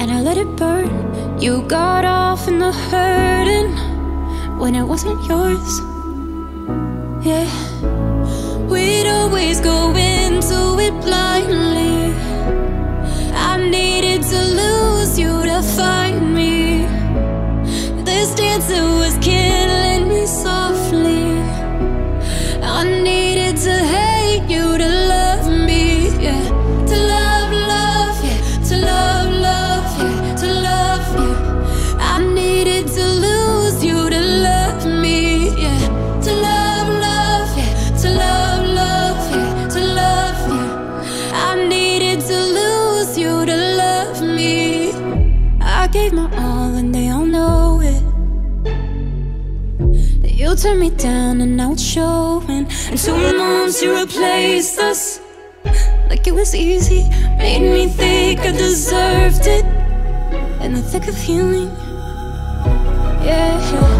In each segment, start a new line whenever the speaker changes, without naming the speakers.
and I let it burn. You got off in the hurting when it wasn't yours. Yeah, we'd always go into it blindly. I needed to lose you to find me. This dancer was killing gave my all and they all know it. You turned me down and now it's showing. And two months you replaced us like it was easy. Made me think I deserved it in the thick of healing. Yeah,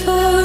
for